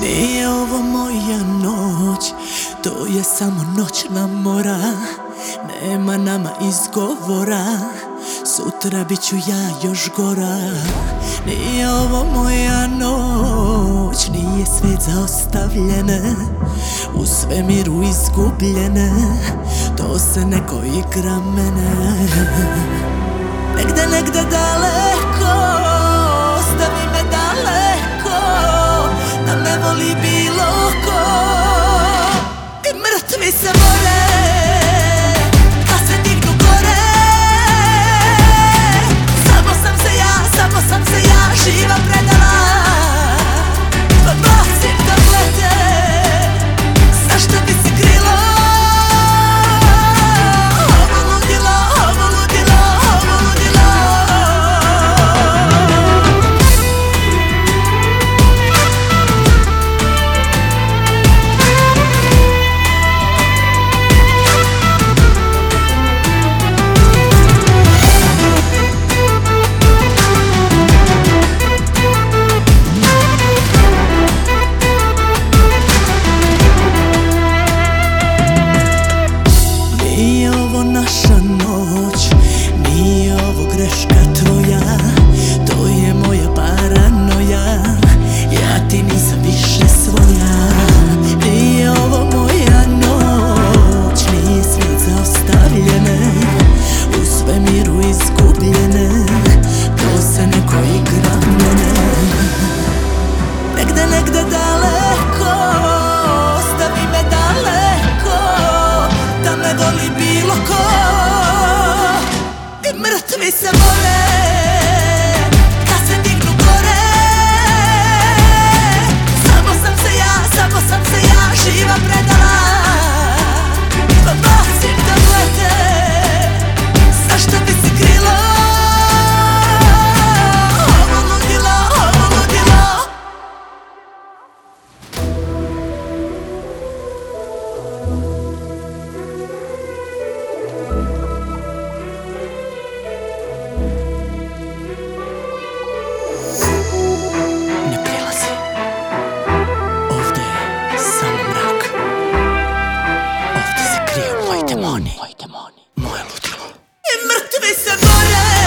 Nije ovo moja noć, to je samo noćna mora. Nema nama izgovora, sutra bit ću ja još gora. Nije ovo moja noć, nije svet zaostavljene U svemiru izgubljene, to se neko igra mene. It's a bullet. demoni. Moi demoni. Moi ludilo. E mrtvi se bore.